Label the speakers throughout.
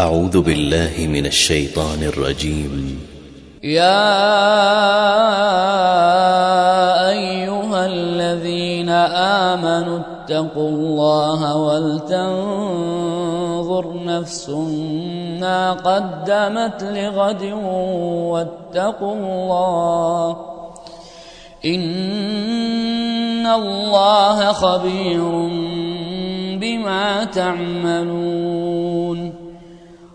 Speaker 1: أعوذ بالله من الشيطان الرجيم.
Speaker 2: يا أيها الذين آمنوا اتقوا الله ولتنظر نفس ما قدمت لغد واتقوا الله. إن الله خبير بما تعملون.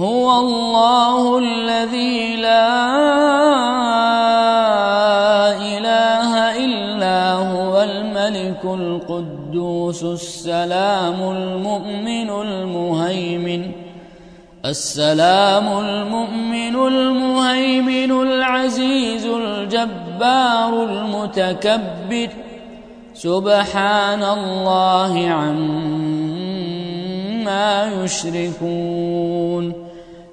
Speaker 2: هو الله الذي لا إله إلا هو الملك القدوس السلام المؤمن المهيمن السلام المؤمن المهيمن العزيز الجبار المتكبر سبحان الله عما يشركون